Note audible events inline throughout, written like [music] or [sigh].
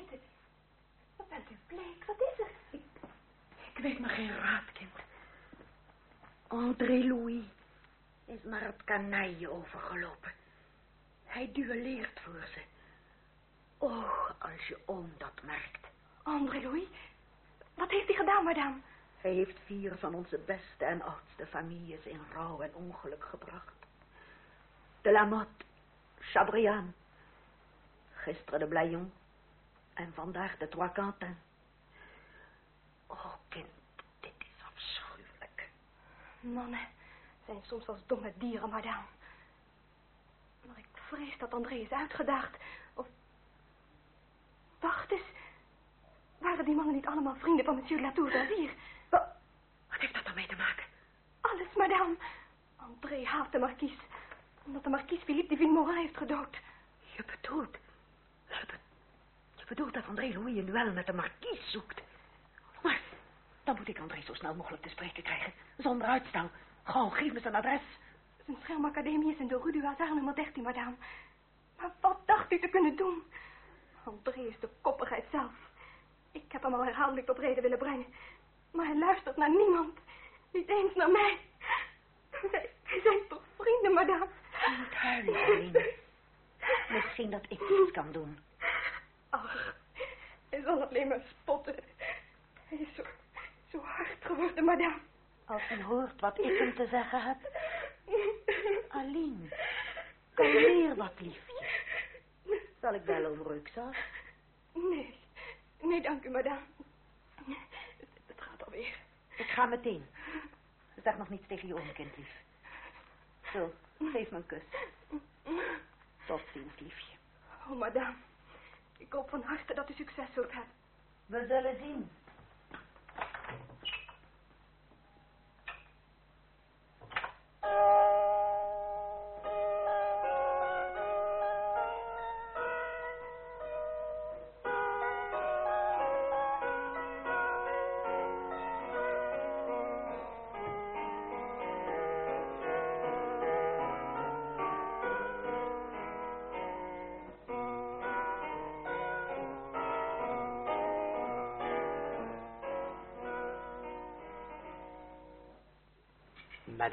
zitten. Wat bent u bleek? Wat is er? Ik, ik weet maar geen raad, kind. André Louis is naar het kanaille overgelopen. Hij duelleert voor ze. Oh, als je oom dat merkt. André Louis? Wat heeft hij gedaan, madame? Hij heeft vier van onze beste en oudste families in rouw en ongeluk gebracht. De Lamotte, Chabrian, gisteren de Blayon en vandaag de Trois Quentin. Oh, kind, dit is afschuwelijk. Mannen zijn soms als domme dieren, madame. Maar ik vrees dat André is uitgedaagd. Of... Wacht eens. Waren die mannen niet allemaal vrienden van monsieur Latour d'Azir? Wat, wat heeft dat daarmee te maken? Alles, madame. André haat de markies. Omdat de markies Philippe de Villemorin heeft gedood. Je bedoelt... Je bedoelt dat André Louis een duel met de markies zoekt. Maar dan moet ik André zo snel mogelijk te spreken krijgen. Zonder uitstel. Gewoon, geef me zijn adres. Zijn schermacademie is in de Rue du Hasard nummer 13, madame. Maar wat dacht u te kunnen doen? André is de koppigheid zelf. Ik heb hem al herhaaldelijk tot reden willen brengen. Maar hij luistert naar niemand. Niet eens naar mij. Wij, wij zijn toch vrienden, madame? Moet huilen. Misschien dat ik iets kan doen. Ach, hij zal alleen maar spotten. Hij is zo, zo hard geworden, madame. Als hij hoort wat ik hem te zeggen heb. Aline, kalmeer wat, liefje. Zal ik bellen over Ruksaas? Nee, nee, dank u, madame. Het, het gaat alweer. Ik ga meteen. Zeg nog niets tegen je oom, kindlief. Zo, geef me een kus. Tot ziens, liefje. Oh, madame. Ik hoop van harte dat u succes zult hebben. We zullen zien.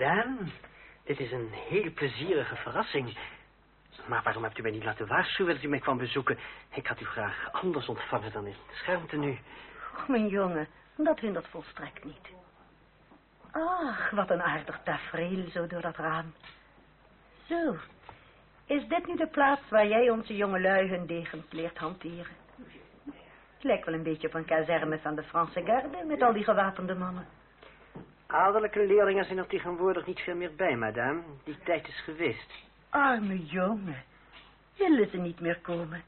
Madame, dit is een heel plezierige verrassing. Maar waarom hebt u mij niet laten waarschuwen dat u mij kwam bezoeken? Ik had u graag anders ontvangen dan in schermte Och, mijn jongen, dat hindert volstrekt niet. Ach, wat een aardig tafereel zo door dat raam. Zo, is dit nu de plaats waar jij onze jongelui hun degens leert hanteren? Het lijkt wel een beetje op een kazerne van de Franse garde met al die gewapende mannen. Adellijke leerlingen zijn er tegenwoordig niet veel meer bij, madame. Die tijd is geweest. Arme jongen. Willen ze niet meer komen?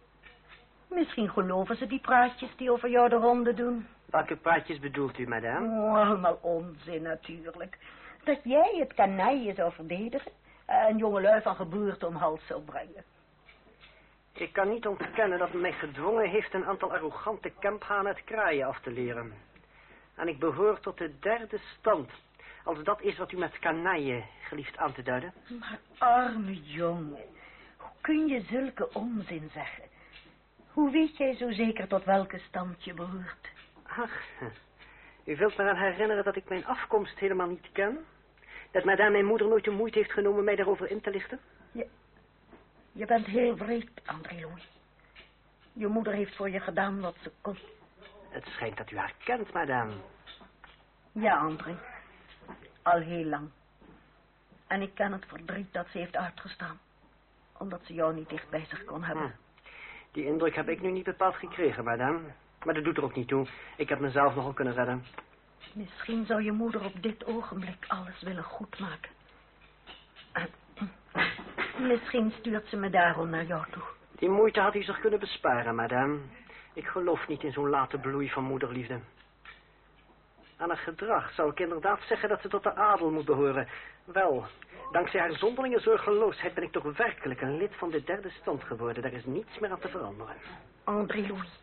Misschien geloven ze die praatjes die over jou de ronde doen. Welke praatjes bedoelt u, madame? Oh, allemaal onzin natuurlijk. Dat jij het kanaille zou verdedigen en jongelui van geboorte om hals zou brengen. Ik kan niet ontkennen dat men mij gedwongen heeft een aantal arrogante kemphanen het kraaien af te leren. En ik behoor tot de derde stand. Als dat is wat u met kanaille gelieft aan te duiden. Maar arme jongen, hoe kun je zulke onzin zeggen? Hoe weet jij zo zeker tot welke stand je behoort? Ach, u wilt me eraan herinneren dat ik mijn afkomst helemaal niet ken? Dat madame mijn moeder nooit de moeite heeft genomen mij daarover in te lichten? Je, je bent heel vreed, André Louis. Je moeder heeft voor je gedaan wat ze kon. Het schijnt dat u haar kent, madame. Ja, André. Al heel lang. En ik ken het verdriet dat ze heeft uitgestaan. Omdat ze jou niet dicht bij zich kon hebben. Hm. Die indruk heb ik nu niet bepaald gekregen, madame. Maar dat doet er ook niet toe. Ik heb mezelf nogal kunnen redden. Misschien zou je moeder op dit ogenblik alles willen goedmaken. En misschien stuurt ze me daarom naar jou toe. Die moeite had u zich kunnen besparen, madame. Ik geloof niet in zo'n late bloei van moederliefde. Aan haar gedrag zou ik inderdaad zeggen dat ze tot de adel moet behoren. Wel, dankzij haar zonderlinge zorgeloosheid ben ik toch werkelijk een lid van de derde stand geworden. Daar is niets meer aan te veranderen. André Louis,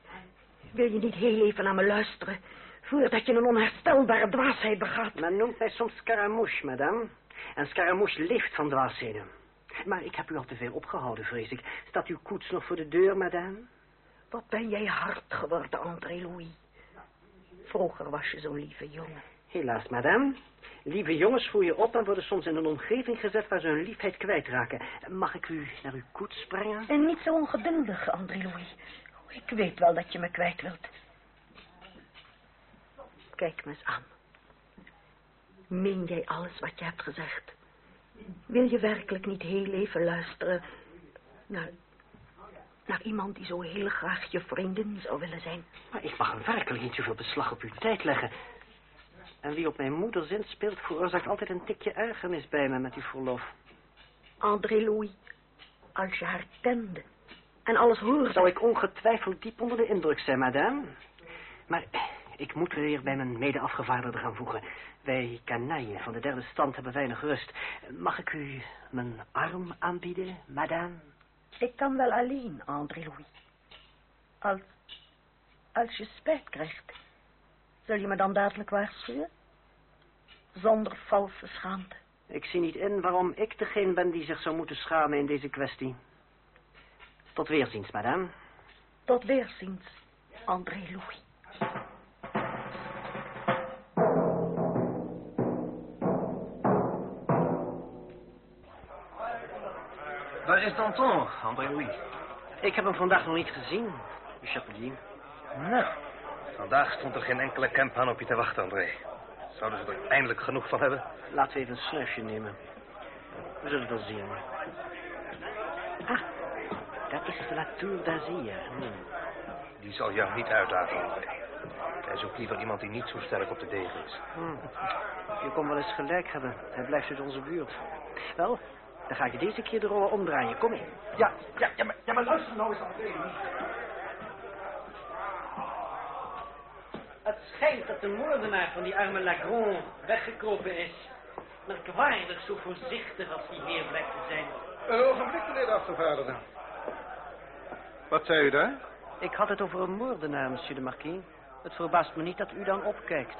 wil je niet heel even naar me luisteren... voordat je een onherstelbare dwaasheid begaat? Men noemt mij soms Scaramouche, madame. En Scaramouche leeft van dwaasheden. Maar ik heb u al te veel opgehouden, vrees ik. Staat uw koets nog voor de deur, madame? Wat ben jij hard geworden, André Louis. Vroeger was je zo'n lieve jongen. Helaas, madame. Lieve jongens voeren op en worden soms in een omgeving gezet waar ze hun liefheid kwijtraken. Mag ik u naar uw koets brengen? En niet zo ongeduldig, André Louis. Ik weet wel dat je me kwijt wilt. Kijk me eens aan. Meen jij alles wat je hebt gezegd? Wil je werkelijk niet heel even luisteren naar, naar iemand die zo heel graag je vriendin zou willen zijn? Maar ik mag werkelijk niet zoveel beslag op uw tijd leggen. En wie op mijn moeder zin speelt, veroorzaakt altijd een tikje ergernis bij me met uw verlof. André Louis, als je haar kende en alles hoorde... Zou ik ongetwijfeld diep onder de indruk zijn, madame. Maar ik moet er weer bij mijn mede-afgevaardigde gaan voegen. Wij kanaille van de derde stand hebben weinig rust. Mag ik u mijn arm aanbieden, madame? Ik kan wel alleen, André Louis. Als, als je spijt krijgt, zul je me dan dadelijk waarschuwen? Zonder valse schaamte. Ik zie niet in waarom ik degene ben die zich zou moeten schamen in deze kwestie. Tot weerziens, madame. Tot weerziens, André Waar is Danton, André Louis? Ik heb hem vandaag nog niet gezien, de chapelier. Nou, vandaag stond er geen enkele camp aan op je te wachten, André. Zouden ze er eindelijk genoeg van hebben? Laten we even een snuifje nemen. We zullen het wel zien. Ah, dat is de La Tour d'Asie. Hmm. Die zal jou niet uitdagen, André. Hij zoekt liever iemand die niet zo sterk op de degen is. Hmm. Je kon wel eens gelijk hebben. Hij blijft uit onze buurt. Wel, dan ga je deze keer de rollen omdraaien. Kom in. Ja, ja, ja, maar, ja, maar luister nou eens, André. Het schijnt dat de moordenaar van die arme Lagron weggekropen is. Merkwaardig zo voorzichtig als die heer blijkt te zijn. Een ogenblik, meneer de afgevaardigde. Wat zei u daar? Ik had het over een moordenaar, monsieur de marquis. Het verbaast me niet dat u dan opkijkt.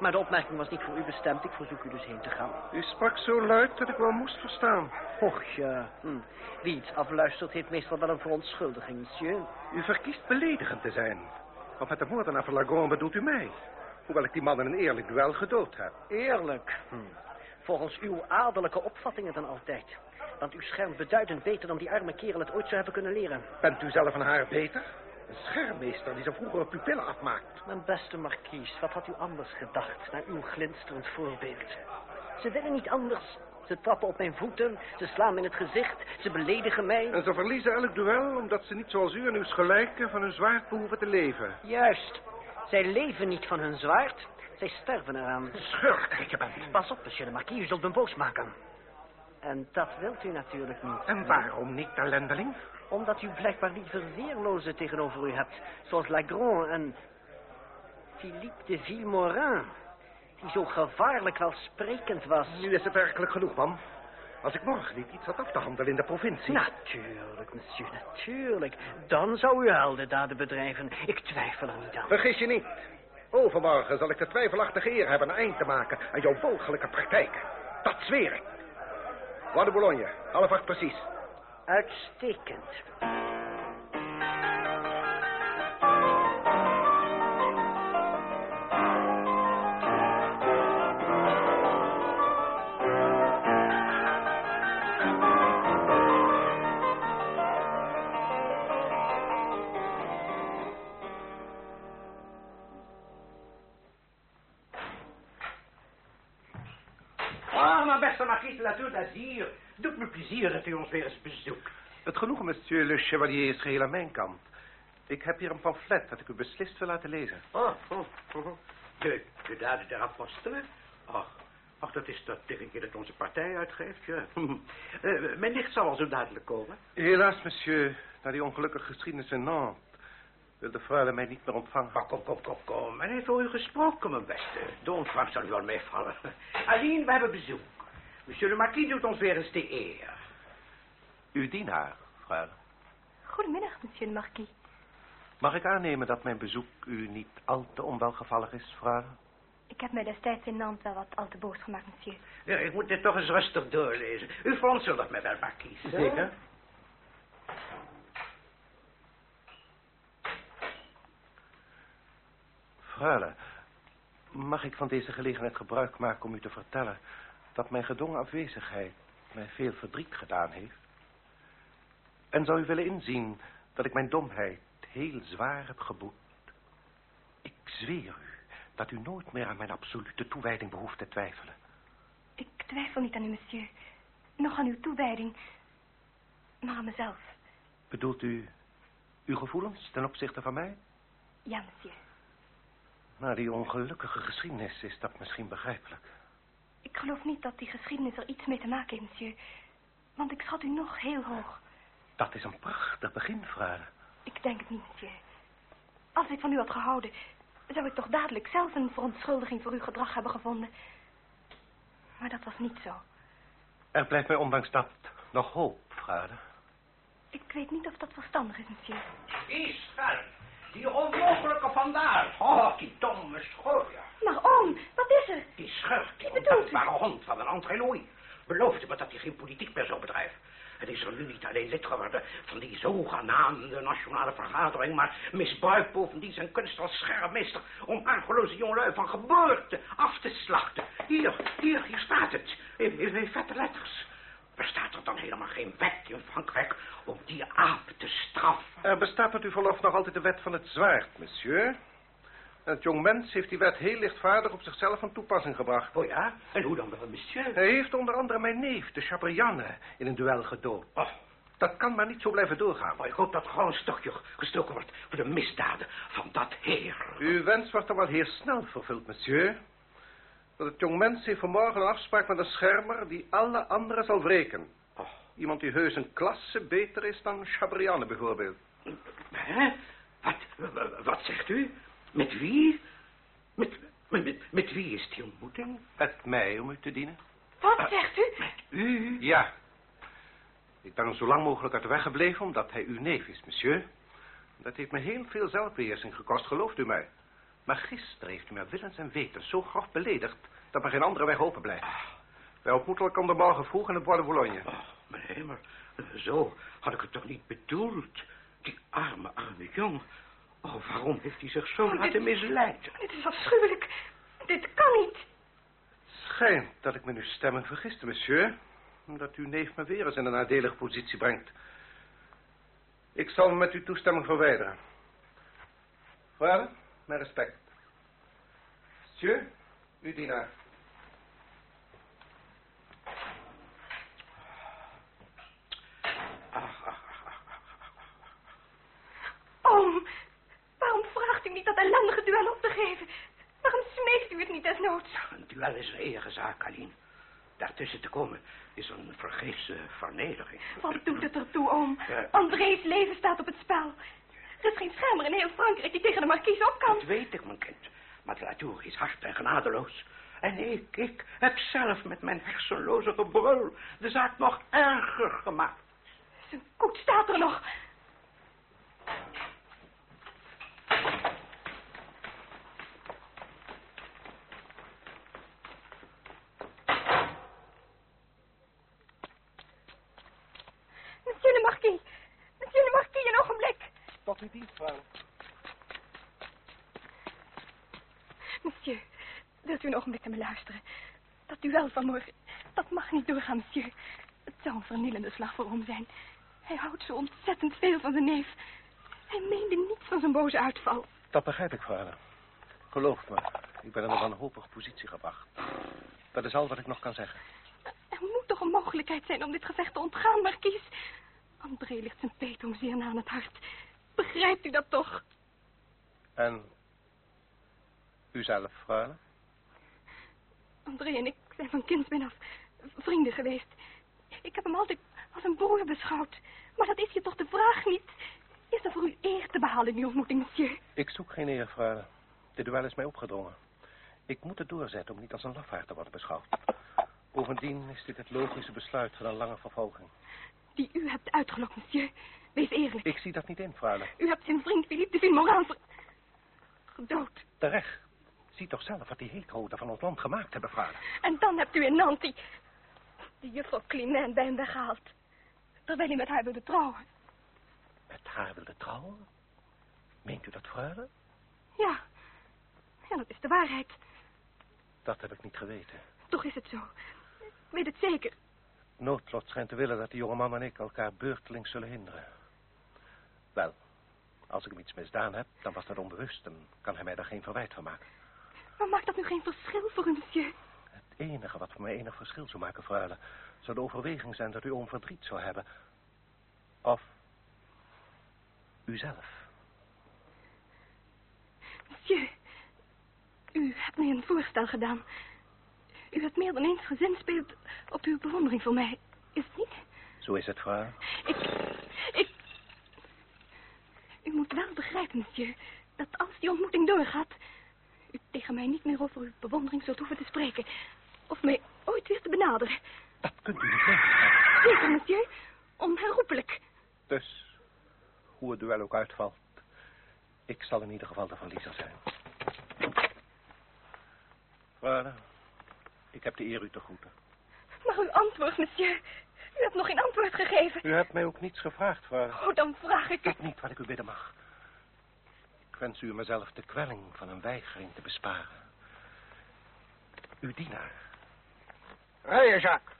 Maar de opmerking was niet voor u bestemd. Ik verzoek u dus heen te gaan. U sprak zo luid dat ik wel moest verstaan. Och ja, hm. wie iets afluistert heeft meestal wel een verontschuldiging, monsieur. U verkiest beledigend te zijn. Want met de moordenaar van Lagron bedoelt u mij. Hoewel ik die man in een eerlijk duel gedood heb. Eerlijk. Hm. Volgens uw adellijke opvattingen dan altijd. Want u schermt beduidend beter dan die arme kerel het ooit zou hebben kunnen leren. Bent u zelf een haar beter? Een schermmeester die zijn vroegere pupillen afmaakt. Mijn beste markies, wat had u anders gedacht naar uw glinsterend voorbeeld? Ze willen niet anders. Ze trappen op mijn voeten, ze slaan me in het gezicht, ze beledigen mij. En ze verliezen elk duel omdat ze niet zoals u en uw gelijken van hun zwaard behoeven te leven. Juist. Zij leven niet van hun zwaard, zij sterven eraan. Schurk, je bent. Pas op, monsieur de marquis, u zult me boos maken. En dat wilt u natuurlijk niet. En waarom niet, ellendeling? Omdat u blijkbaar liever weerlozen tegenover u hebt. Zoals Lagron en Philippe de Villemorin. Die zo gevaarlijk welsprekend was. Nu is het werkelijk genoeg, man. Als ik morgen niet iets had af te handelen in de provincie... Natuurlijk, monsieur, natuurlijk. Dan zou u heldendaden bedrijven. Ik twijfel er niet aan. Vergis je niet. Overmorgen zal ik de twijfelachtige eer hebben een eind te maken aan jouw walgelijke praktijk. Dat zweer ik. Waar de Boulogne, half acht precies. Uitstekend. Ah, beste marquise, la tour d'Azur. Plezier dat u ons weer eens bezoekt. Het genoegen, monsieur le chevalier, is geheel aan mijn kant. Ik heb hier een pamflet dat ik u beslist wil laten lezen. Oh, oh, oh. De, de daden der apostelen? Ach, ach, dat is dat dingetje dat onze partij uitgeeft, ja. [laughs] Eh, mijn nicht zal al zo dadelijk komen. Helaas, monsieur, na die ongelukkige geschiedenis in Nantes... wil de freule mij niet meer ontvangen. Maar kom, kom, kom, kom. Men heeft over u gesproken, mijn beste. De ontvangst zal u wel meevallen. [laughs] Aline, we hebben bezoek. Monsieur de Marquis doet ons weer eens de eer. Uw dienaar, freule. Goedemiddag, monsieur de marquis. Mag ik aannemen dat mijn bezoek u niet al te onwelgevallig is, freule? Ik heb mij destijds in Nantes wel wat al te boos gemaakt, monsieur. Ja, ik moet dit toch eens rustig doorlezen. U verontschuldigt me wel, hè? Zeker. Freule, mag ik van deze gelegenheid gebruik maken om u te vertellen dat mijn gedwongen afwezigheid mij veel verdriet gedaan heeft? En zou u willen inzien dat ik mijn domheid heel zwaar heb geboet? Ik zweer u dat u nooit meer aan mijn absolute toewijding behoeft te twijfelen. Ik twijfel niet aan u, monsieur. Nog aan uw toewijding. Maar aan mezelf. Bedoelt u uw gevoelens ten opzichte van mij? Ja, monsieur. Na die ongelukkige geschiedenis is dat misschien begrijpelijk. Ik geloof niet dat die geschiedenis er iets mee te maken heeft, monsieur. Want ik schat u nog heel hoog. Dat is een prachtig begin, Freule. Ik denk het niet, monsieur. Als ik van u had gehouden, zou ik toch dadelijk zelf een verontschuldiging voor uw gedrag hebben gevonden. Maar dat was niet zo. Er blijft mij ondanks dat nog hoop, Freule. Ik weet niet of dat verstandig is, monsieur. Die schelm. Die onmogelijke vandaar. Oh, die domme schooier. Maar oom, wat is er? Die schurk, die Wat bedoelt u? ondankbare hond van een André Louis. Beloofde me dat hij geen politiek meer zou bedrijven. Het is er nu niet alleen lid geworden van die zogenaamde nationale vergadering, maar misbruikt bovendien zijn kunst als schermmeester om argeloze jongelui van geboorte af te slachten. Hier, hier, hier staat het, in, in, in vette letters. Bestaat er dan helemaal geen wet in Frankrijk om die aap te straffen? Er bestaat met uw verlof nog altijd de wet van het zwaard, monsieur. En het jongmens heeft die wet heel lichtvaardig op zichzelf van toepassing gebracht. Oh ja? En hoe dan wel, monsieur? Hij heeft onder andere mijn neef, de Chabrianne, in een duel gedood. Oh, Dat kan maar niet zo blijven doorgaan. maar ik hoop dat er gewoon een stokje gestoken wordt voor de misdaden van dat heer. Uw wens wordt dan wel heel snel vervuld, monsieur. Dat het jongmens heeft vanmorgen een afspraak met een schermer die alle anderen zal wreken. Oh. Iemand die heus een klasse beter is dan Chabrianne bijvoorbeeld. Hè? Wat, wat zegt u? Met wie? Met, met, met, met wie is die ontmoeting? Met mij om u te dienen? Wat zegt u? Met u? Ja. Ik ben hem zo lang mogelijk uit de weg gebleven omdat hij uw neef is, monsieur. Dat heeft me heel veel zelfbeheersing gekost, gelooft u mij. Maar gisteren heeft u me willens en wetens zo grof beledigd dat me geen andere weg open blijft. Wij ontmoeten elkaar morgen vroeg in het Bois de Boulogne. Oh, mijn hemel. Zo had ik het toch niet bedoeld? Die arme, arme jong. Oh, waarom heeft hij zich zo Oh, laten misleiden? Dit is afschuwelijk. Dit kan niet. Schijnt dat ik me nu stemming vergiste, monsieur. Omdat uw neef me weer eens in een nadelige positie brengt. Ik zal me met uw toestemming verwijderen. Vader, mijn respect. Monsieur, uw dienaar. Ach, ach, ach, ach, ach. Oom, waarom vraagt u niet dat ellendige Waarom smeekt u het niet desnoods? Een duel is een eigen zaak, Aline. Daartussen te komen is een vergeefse vernedering. Wat doet het ertoe, oom? Ja. André's leven staat op het spel. Er is geen schermer in heel Frankrijk die tegen de markies op kan. Dat weet ik, mijn kind. Maar de natuur is hard en genadeloos. En ik, ik heb zelf met mijn hersenloze gebrul de zaak nog erger gemaakt. Zijn koets staat er nog. Monsieur le Marquis. Monsieur le Marquis, een ogenblik. Tot uw dienst, vader. Monsieur, wilt u een ogenblik naar me luisteren? Dat duel van morgen, dat mag niet doorgaan, monsieur. Het zou een vernielende slag voor hem zijn. Hij houdt zo ontzettend veel van zijn neef. Hij meende niets van zijn boze uitval. Dat begrijp ik, vader. Geloof me, ik ben in een wanhopige positie gebracht. Dat is al wat ik nog kan zeggen. Er moet toch een mogelijkheid zijn om dit gevecht te ontgaan, markies. André ligt zijn peet om zeer na aan het hart. Begrijpt u dat toch? En u zelf, freule? André en ik zijn van kindsbeen af vrienden geweest. Ik heb hem altijd als een broer beschouwd. Maar dat is je toch de vraag niet? Is er voor u eer te behalen in die ontmoeting, monsieur? Ik zoek geen eer, freule. Dit duel is mij opgedrongen. Ik moet het doorzetten om niet als een lafaard te worden beschouwd. Bovendien is dit het logische besluit van een lange vervolging. Die u hebt uitgelokt, monsieur. Wees eerlijk. Ik zie dat niet in, freule. U hebt zijn vriend Philippe de Villemoraan ver... gedood. Terecht. Zie toch zelf wat die heethoden van ons land gemaakt hebben, vader. En dan hebt u in Nancy die juffrouw Clement bij hem weggehaald. Terwijl hij met haar wilde trouwen. Met haar wilde trouwen? Meent u dat, freule? Ja. Ja, dat is de waarheid. Dat heb ik niet geweten. Toch is het zo. Ik weet het zeker. Noodlot schijnt te willen dat die jonge man en ik elkaar beurtelings zullen hinderen. Wel, als ik hem iets misdaan heb, dan was dat onbewust en kan hij mij daar geen verwijt van maken. Maar maakt dat nu geen verschil voor u, monsieur? Het enige wat voor mij enig verschil zou maken, freule, zou de overweging zijn dat u om verdriet zou hebben. Of uzelf. Monsieur, u hebt mij een voorstel gedaan. U hebt meer dan eens gezinspeeld op uw bewondering voor mij. Is het niet? Zo is het, freule. Ik... Ik... U moet wel begrijpen, monsieur, dat als die ontmoeting doorgaat... tegen mij niet meer over uw bewondering zult hoeven te spreken. Of mij ooit weer te benaderen. Dat kunt u niet weten. Zeker, monsieur. Onherroepelijk. Dus, hoe het duel ook uitvalt, ik zal in ieder geval de verliezer zijn. Freule, ik heb de eer u te groeten. Maar uw antwoord, monsieur. U hebt nog geen antwoord gegeven. U hebt mij ook niets gevraagd, freule. Oh, dan vraag ik u... Dat niet wat ik u bidden mag. Wens u mezelf de kwelling van een weigering te besparen. Uw dienaar. Rijden, Jacques.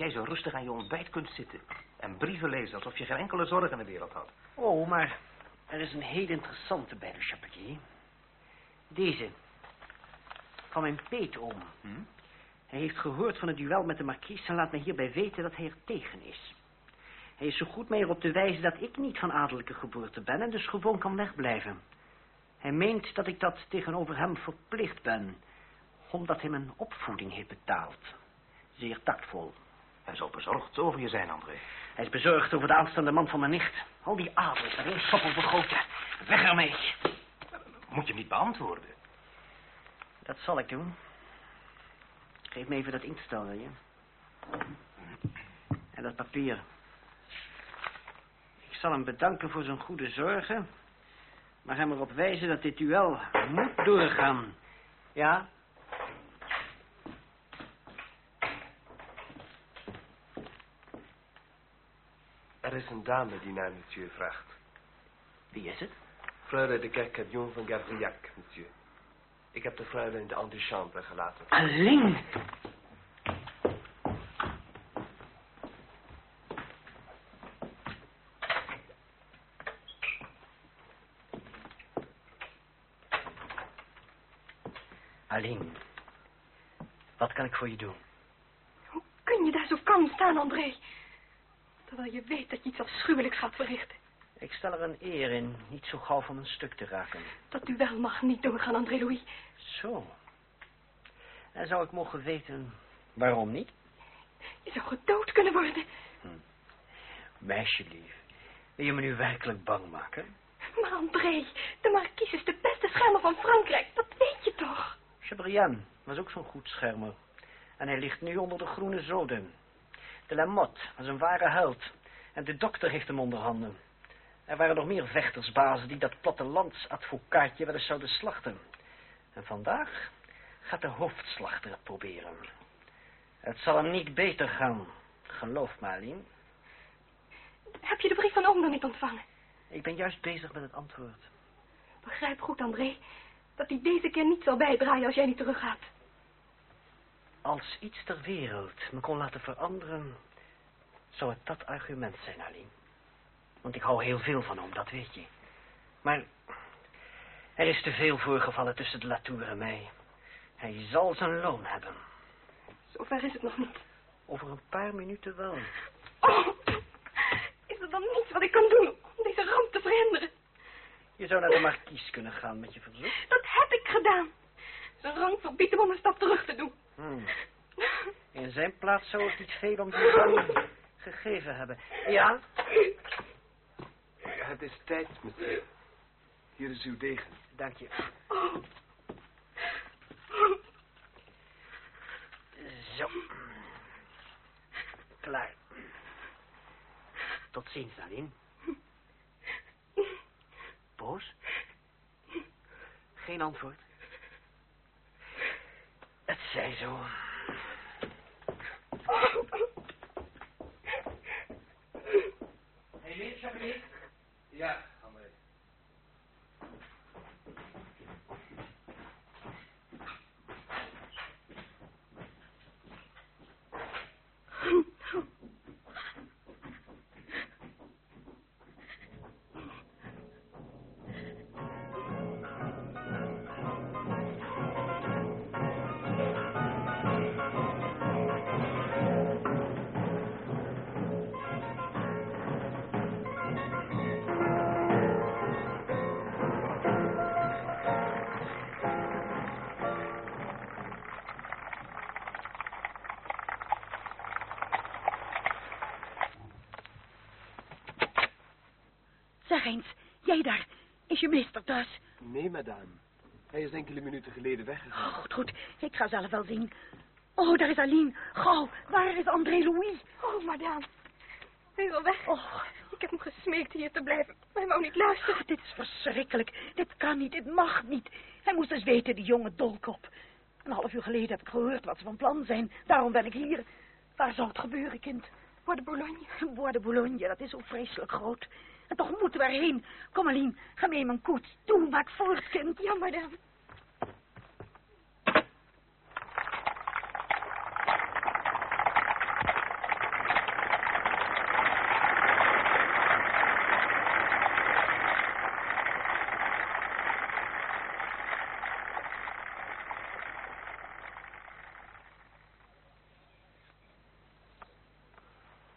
Jij zo rustig aan je ontbijt kunt zitten. En brieven lezen alsof je geen enkele zorg in de wereld had. Oh, maar er is een heel interessante bij de Chapelier. Deze. Van mijn peetoom. Hm? Hij heeft gehoord van het duel met de markies en laat mij hierbij weten dat hij er tegen is. Hij is zo goed mij erop te wijzen dat ik niet van adellijke geboorte ben en dus gewoon kan wegblijven. Hij meent dat ik dat tegenover hem verplicht ben, omdat hij mijn opvoeding heeft betaald. Zeer tactvol. Hij zal bezorgd over je zijn, André. Hij is bezorgd over de aanstaande man van mijn nicht. Al die adel is erin stoppel begoten. Weg ermee. Moet je hem niet beantwoorden? Dat zal ik doen. Geef me even dat inkstel, wil je? En dat papier. Ik zal hem bedanken voor zijn goede zorgen. Maar hem erop wijzen dat dit duel moet doorgaan. Ja? Er is een dame die naar monsieur vraagt. Wie is het? Freule de Kerkadion van Gavrillac, monsieur. Ik heb de freule in de antichambre gelaten. Alleen. Alleen. Wat kan ik voor je doen? Hoe kun je daar zo kalm staan, André? Terwijl je weet dat je iets afschuwelijks gaat verrichten. Ik stel er een eer in niet zo gauw van mijn stuk te raken. Dat duel mag niet doorgaan, André Louis. Zo. En zou ik mogen weten waarom niet? Je zou gedood kunnen worden. Meisjelief, wil je me nu werkelijk bang maken? Maar André, de markies is de beste schermer van Frankrijk. Dat weet je toch? Chabrian was ook zo'n goed schermer. En hij ligt nu onder de groene zoden. De Lamotte was een ware held. En de dokter heeft hem onder handen. Er waren nog meer vechtersbazen die dat plattelandsadvocaatje wel eens zouden slachten. En vandaag gaat de hoofdslachter het proberen. Het zal hem niet beter gaan. Geloof me, Aline. Heb je de brief van oom nog niet ontvangen? Ik ben juist bezig met het antwoord. Begrijp goed, André. dat hij deze keer niet zal bijdraaien als jij niet teruggaat. Als iets ter wereld me kon laten veranderen, zou het dat argument zijn, Aline. Want ik hou heel veel van hem, dat weet je. Maar er is te veel voorgevallen tussen de Latour en mij. Hij zal zijn loon hebben. Zover is het nog niet. Over een paar minuten wel. Oh, is er dan niets wat ik kan doen om deze ramp te verhinderen? Je zou naar de markies kunnen gaan met je verzoek. Dat heb ik gedaan. Zijn rang verbiedt hem om een stap terug te doen. Hmm. [laughs] In zijn plaats zou ik niet veel om die gegeven hebben. Ja? Het is tijd, monsieur. Hier is uw degen. Dank je. Zo. Klaar. Tot ziens, Aline. Boos? Geen antwoord? Het zij zo. Hé, Chapelier? Ja, jij daar, is je meester thuis? Nee, madame. Hij is enkele minuten geleden weggegaan. Oh, goed, goed, ik ga zelf wel zien. Oh, daar is Aline. Gauw, waar is André Louis? Oh, madame. Hij is al weg. Oh, Ik heb hem gesmeekt hier te blijven, maar hij wou niet luisteren. oh, dit is verschrikkelijk. Dit kan niet, dit mag niet. Hij moest eens weten, die jonge dolkop. Een half uur geleden heb ik gehoord wat ze van plan zijn. Daarom ben ik hier. Waar zou het gebeuren, kind? Voor de Boulogne. Bois de Boulogne, dat is zo vreselijk groot. En toch moeten we erheen. Kom, Aline, ga mee in mijn koets. Doe, maak voort, kind. Ja, madame.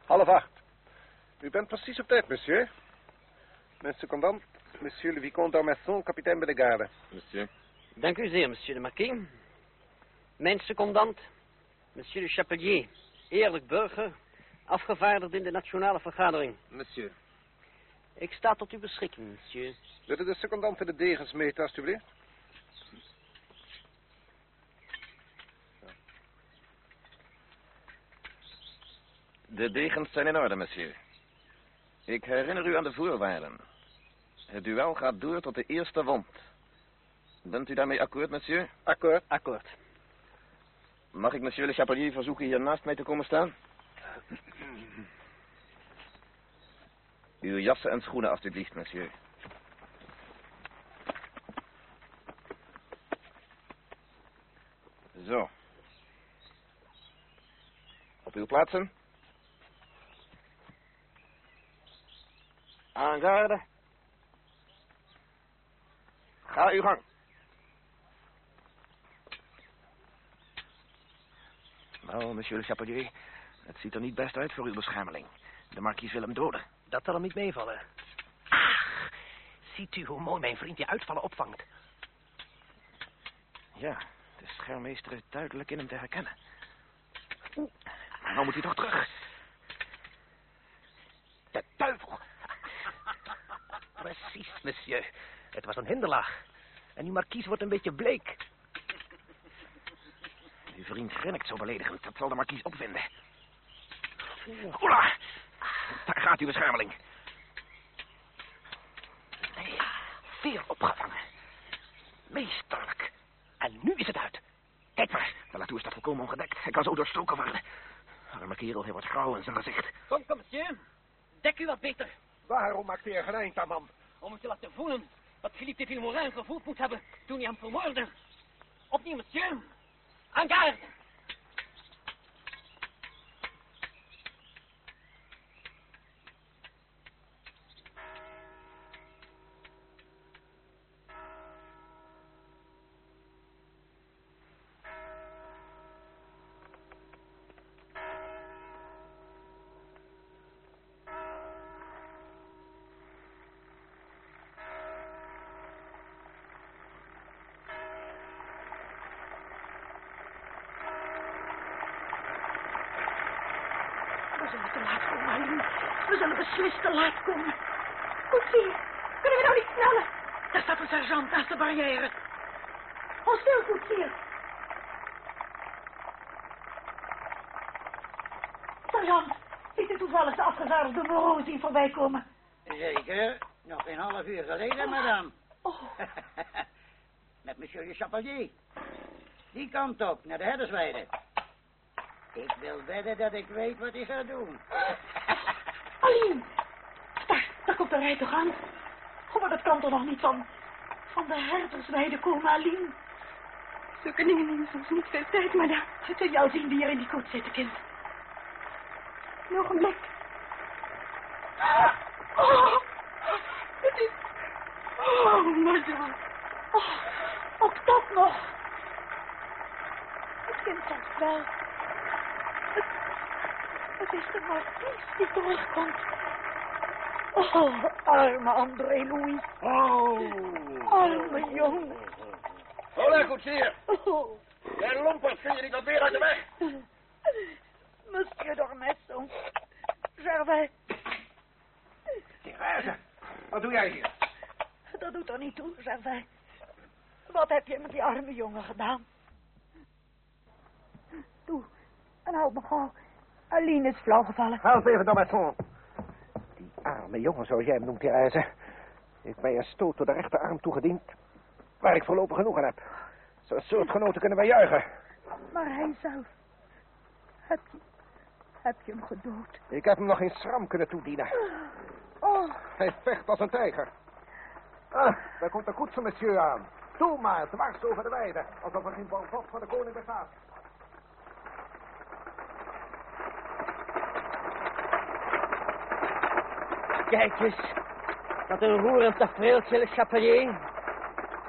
Half acht. U bent precies op tijd, monsieur. Mijn secondant, monsieur le vicomte d'Ormesson, kapitein bij de garde. Monsieur. Dank u zeer, monsieur de Marquis. Mijn secondant, monsieur de Chapelier, eerlijk burger, afgevaardigd in de nationale vergadering. Monsieur. Ik sta tot uw beschikking, monsieur. Willen de secondanten de degens meten, alstublieft? De degens zijn in orde, monsieur. Ik herinner u aan de voorwaarden. Het duel gaat door tot de eerste wond. Bent u daarmee akkoord, monsieur? Akkoord. Akkoord. Mag ik monsieur le Chapelier verzoeken hier naast mij te komen staan? Uw jassen en schoenen, alstublieft, monsieur. Zo. Op uw plaatsen. Aan garde. Ga uw gang. Nou, monsieur le Chapelier, het ziet er niet best uit voor uw beschermeling. De markies wil hem doden. Dat zal hem niet meevallen. Ach, ziet u hoe mooi mijn vriend die uitvallen opvangt. Ja, de schermmeester is duidelijk in hem te herkennen. Oeh, maar nou moet hij toch terug. De duivel. Precies, monsieur. Het was een hinderlaag. En uw markies wordt een beetje bleek. Uw vriend grinnikt zo beledigend. Dat zal de markies opvinden. Oela! Daar gaat uw beschermeling. Nee, veel opgevangen. Meesterlijk. En nu is het uit. Kijk maar, de latour staat volkomen ongedekt. Hij kan zo doorstoken worden. Arme kerel, hij wordt grauw in zijn gezicht. Kom, monsieur. Dek u wat beter. Waarom maakt hij er geen eind aan, man? Om het te laten voelen wat Philippe de Vilmorin gevoeld moet hebben toen hij hem vermoordde. Opnieuw, monsieur. En garde. We zullen te laat komen, Aline. We zullen beslist te laat komen. Koetsier, kunnen we nou niet sneller? Daar staat een sergeant naast de barrière. Hou stil, koetsier. Sergeant, is u toevallig de afgevaardigde Moreau zien voorbij komen? Zeker. Nog een half uur geleden, madame. Oh, [laughs] Met monsieur le Chapelier. Die kant op, naar de herdersweide. Ik wil wedden dat ik weet wat hij gaat doen. Aline. Daar, daar komt de rijtuig aan. Oh, maar dat kan toch nog niet van... van de herdersweide komen, Aline. Zulke dingen nemen soms niet veel tijd, madame. Het zul jou zien wie er in die koets zitten, kind. Een ogenblik. Oh, het is... Oh, madame. Oh, ook dat nog. Het kind zegt wel. Het, het is de markies die terugkomt. Oh, arme André Louis. Oh. Arme jongen. Hola, koetsier. Oh, Jij lompert, kun je niet wat uit de weg? monsieur d'Ormesson. Gervais, Therese, wat doe jij hier? dat doet er niet toe, Gervais. Wat heb je met die arme jongen gedaan? Doe, en help me gauw. Aline is flauwgevallen. Help even. Die arme jongen, zoals jij hem noemt, Therese. Heeft mij een stoot door de rechterarm toegediend. Waar ik voorlopig genoeg aan heb. Zo'n soortgenoten kunnen wij juichen. Maar hij zelf. Heb je, heb je hem gedood? Ik heb hem nog geen schram kunnen toedienen. Oh, Hij vecht als een tijger. Ah, daar komt de koets van monsieur aan. Toe maar, dwars over de weide. Alsof er geen balvast van de koning bestaat. Kijk eens. Wat een roerend tafereeltje, Le Chapelier.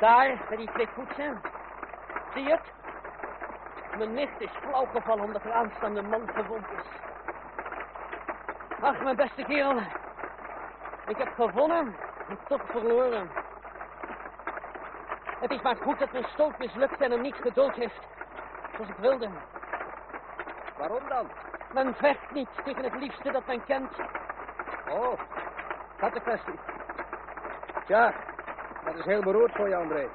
Daar, bij die twee koetsen. Zie je het? Mijn nicht is flauwgevallen omdat er aanstaande man gewond is. Ach, mijn beste kerel. Ik heb gewonnen en toch verloren. Het is maar goed dat mijn stoot mislukt en hem niet gedood heeft. Zoals ik wilde. Waarom dan? Men vecht niet tegen het liefste dat men kent. Oh, dat de kwestie. Tja, dat is heel beroerd voor je, André.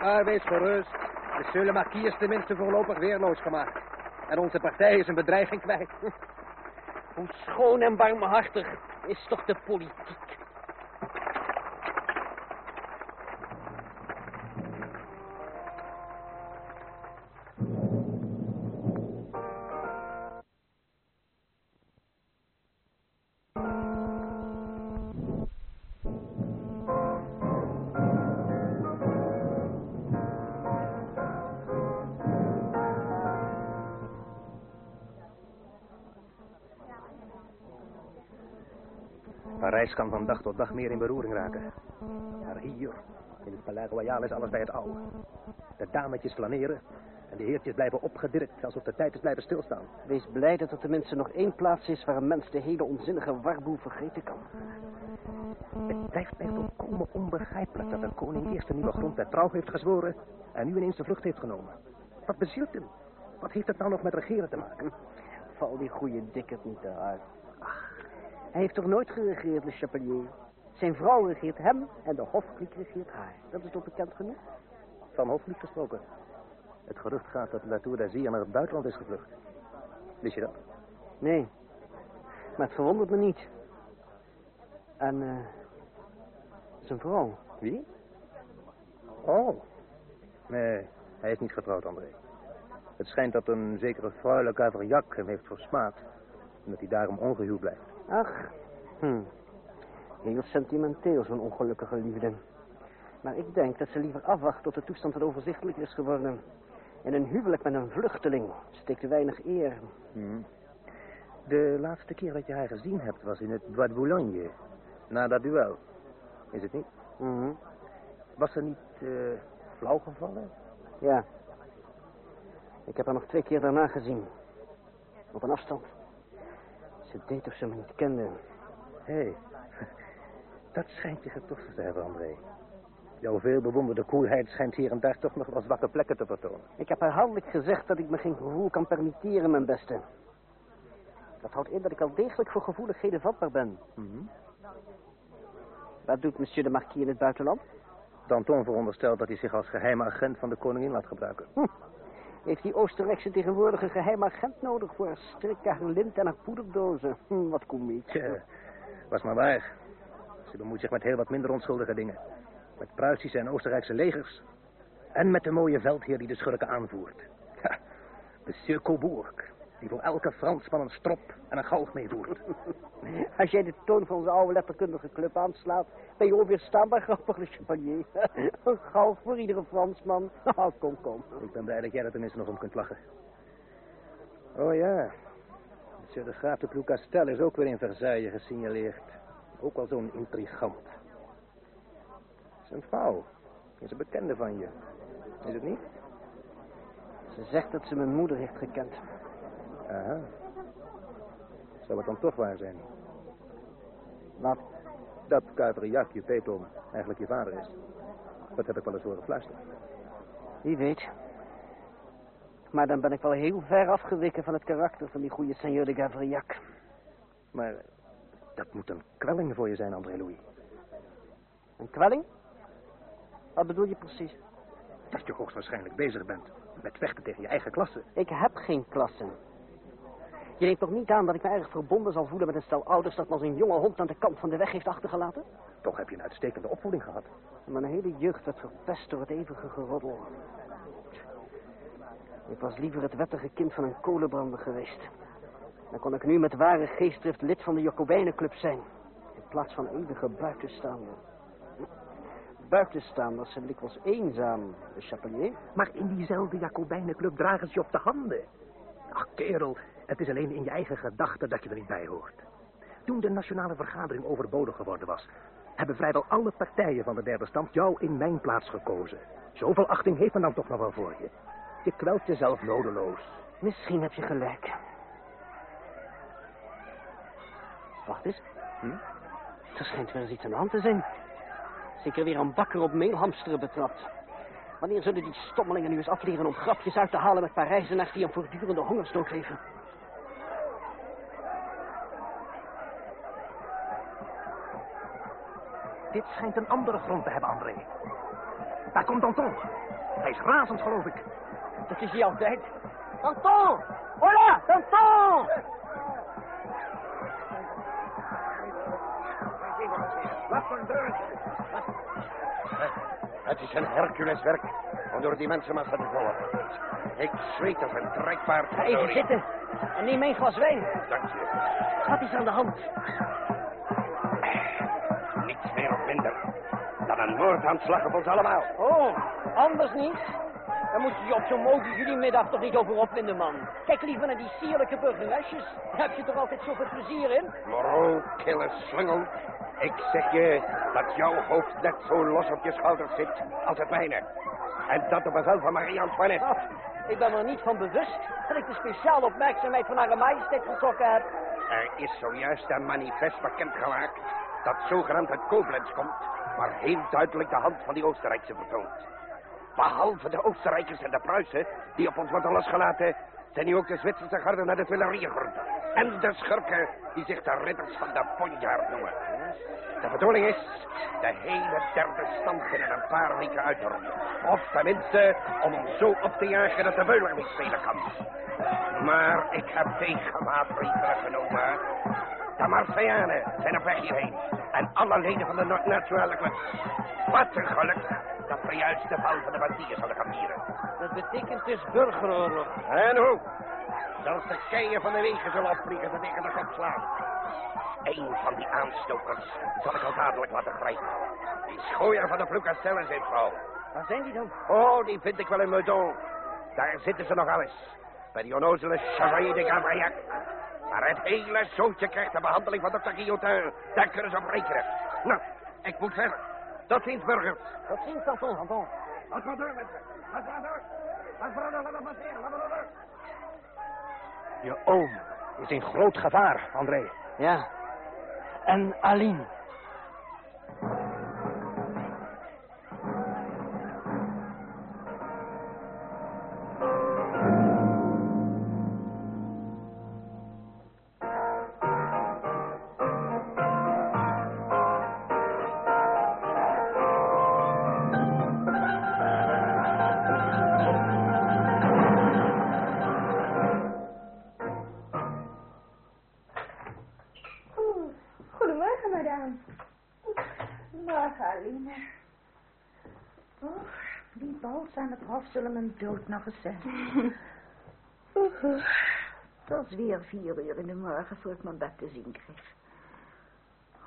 Maar wees gerust. De Sulle Marquis is tenminste voorlopig weerloos gemaakt. En onze partij is een bedreiging kwijt. Hoe schoon en barmhartig is toch de politiek. Parijs kan van dag tot dag meer in beroering raken. Maar hier, in het Palais Royal, is alles bij het oude. De dametjes flaneren en de heertjes blijven opgedirkt alsof de tijd is blijven stilstaan. Wees blij dat er tenminste nog één plaats is waar een mens de hele onzinnige warboel vergeten kan. Het blijft mij volkomen onbegrijpelijk dat de koning eerst een nieuwe grondwet trouw heeft gezworen en nu ineens de vlucht heeft genomen. Wat bezielt hem? Wat heeft het nou nog met regeren te maken? Val die goede dikkerd niet eruit. Hij heeft toch nooit geregeerd, Le Chapelier? Zijn vrouw regeert hem en de hofkliek regeert haar. Dat is toch bekend genoeg? Van Hofvliet gesproken. Het gerucht gaat dat Latour d'Azier naar het buitenland is gevlucht. Wist je dat? Nee. Maar het verwondert me niet. En, eh... zijn vrouw. Wie? Oh. Nee, hij is niet getrouwd, André. Het schijnt dat een zekere Freule Gavrillac hem heeft versmaad. En dat hij daarom ongehuwd blijft. Ach. Hm. Heel sentimenteel, zo'n ongelukkige liefde. Maar ik denk dat ze liever afwacht tot de toestand wat overzichtelijker is geworden. En een huwelijk met een vluchteling steekt weinig eer. Hmm. De laatste keer dat je haar gezien hebt was in het Bois de Boulogne. Na dat duel. Is het niet? Mhm. Was ze niet eh flauw gevallen? Ja. Ik heb haar nog twee keer daarna gezien. Op een afstand. Ze deed of ze me niet kende. Hé, [laughs] dat schijnt je getroffen te hebben, André. Jouw veel bewonderde koelheid schijnt hier en daar toch nog wel zwakke plekken te vertonen. Ik heb herhaaldelijk gezegd dat ik me geen gevoel kan permitteren, mijn beste. Dat houdt in dat ik al degelijk voor gevoeligheden vatbaar ben. Mhm. Wat doet monsieur de Marquis in het buitenland? Danton veronderstelt dat hij zich als geheime agent van de koningin laat gebruiken. Hm. Heeft die Oostenrijkse tegenwoordig een geheim agent nodig voor haar strikken, haar lint en haar poederdozen? Hm, wat komiek. Tja, was maar waar. Ze bemoeit zich met heel wat minder onschuldige dingen. Met Pruisische en Oostenrijkse legers. En met de mooie veldheer die de schurken aanvoert. Monsieur Cobourg, die voor elke Fransman een strop en een galg meevoert. [laughs] Als jij de toon van onze oude letterkundige club aanslaat, ben je onweerstaanbaar grappig, Le Chevalier. [laughs] Een galg voor iedere Fransman. [laughs] Oh, kom, kom. Ik ben blij dat jij er tenminste nog om kunt lachen. Oh ja, Monsieur de Graaf de Ploucastel is ook weer in Versailles gesignaleerd. Ook al zo'n intrigant. Zijn vrouw is een bekende van je. Is het niet? Ze zegt dat ze mijn moeder heeft gekend. Aha. Zal het dan toch waar zijn? Wat? Dat Kuiveriak, je peetoom, eigenlijk je vader is. Dat heb ik wel eens horen fluisteren. Wie weet. Maar dan ben ik wel heel ver afgeweken van het karakter van die goede seigneur de Gavrillac. Maar dat moet een kwelling voor je zijn, André Louis. Een kwelling? Wat bedoel je precies? Dat je hoogstwaarschijnlijk bezig bent met vechten tegen je eigen klasse. Ik heb geen klasse. Je neemt toch niet aan dat ik me erg verbonden zal voelen met een stel ouders dat me als een jonge hond aan de kant van de weg heeft achtergelaten? Toch heb je een uitstekende opvoeding gehad. Mijn hele jeugd werd verpest door het eeuwige geroddel. Ik was liever het wettige kind van een kolenbrander geweest. Dan kon ik nu met ware geestdrift lid van de Jacobijnenclub zijn. In plaats van eeuwige buitenstaander. Buitenstaanders zijn dikwijls eenzaam, de chapelier. Maar in diezelfde Jacobijnenclub dragen ze je op de handen. Ach, kerel, het is alleen in je eigen gedachten dat je er niet bij hoort. Toen de nationale vergadering overbodig geworden was... hebben vrijwel alle partijen van de derde stand jou in mijn plaats gekozen. Zoveel achting heeft men dan toch nog wel voor je. Je kwelt jezelf nodeloos. Misschien heb je gelijk. Wacht eens. Hm? Er schijnt weer eens iets aan de hand te zijn. Zeker weer een bakker op meelhamsteren betrapt. Wanneer zullen die stommelingen nu eens afleren om grapjes uit te halen met Parijzenaars die een voortdurende hongersdood leven? Dit schijnt een andere grond te hebben, André. Daar komt Danton. Hij is razend, geloof ik. Dat is hij altijd. Danton! Hola, Danton! Laat me deur. Het is een Herculeswerk om door die mensenmassa te vallen. Ik zweet als een trekpaard. Ga even zitten en neem een glas wijn. Dank je. Wat is er aan de hand? Minder dan een moordaanslag op ons allemaal. Oh, anders niet. Daar moet je je op zo'n mooie julimiddag toch niet over opwinden, man. Kijk liever naar die sierlijke burgermesjes. Daar heb je toch altijd zoveel plezier in? Moreau, kille slungel. Ik zeg je dat jouw hoofd net zo los op je schouders zit als het mijne. En dat op bevel van Marie-Antoinette. Oh, ik ben er niet van bewust dat ik de speciale opmerkzaamheid van haar majesteit getrokken heb. Er is zojuist een manifest bekendgemaakt dat zogenaamd uit Koblenz komt, maar heel duidelijk de hand van die Oostenrijkse vertoont. Behalve de Oostenrijkers en de Pruisen, die op ons worden losgelaten, zijn nu ook de Zwitserse garden naar de Tuileries geroepen. En de schurken die zich de ridders van de Ponjaard noemen. De bedoeling is de hele derde stand binnen een paar weken uit te roeien. Of tenminste om ons zo op te jagen dat de beuler niet spelen kan. Maar ik heb tegenmaatregelen genomen. De Marseillane zijn op weg hierheen. En alle leden van de Noord Nationale Club. Wat een geluk dat we juist de val van de bandieren zullen gaan vieren. Dat betekent dus burgeroorlog. En hoe? Zelfs de keien van de wegen zullen opvliegen te tegen de kop slaan. Een van die aanstokers zal ik al dadelijk laten grijpen. Die schooier van de Ploucastel en zijn vrouw. Waar zijn die dan? Oh, die vind ik wel in Meudon. Daar zitten ze nog alles. Bij die onnozele Chevalier de Gavrillac. Maar het hele zootje krijgt de behandeling van dokter Guillotin. Daar kunnen ze op rekenen. Nou, ik moet verder. Tot ziens, burgers. Tot ziens, Anton. Anton. Laat maar door met ze. Laat maar door. Laat maar door, laat maar passeren. Laat maar door. Je oom is in groot gevaar, André. Ja. En Aline. Morgen, Aline. Oh, die bals aan het hof zullen mijn dood nog eens zijn. [laughs] Het is weer vier uur in de morgen voor ik mijn bed te zien kreeg.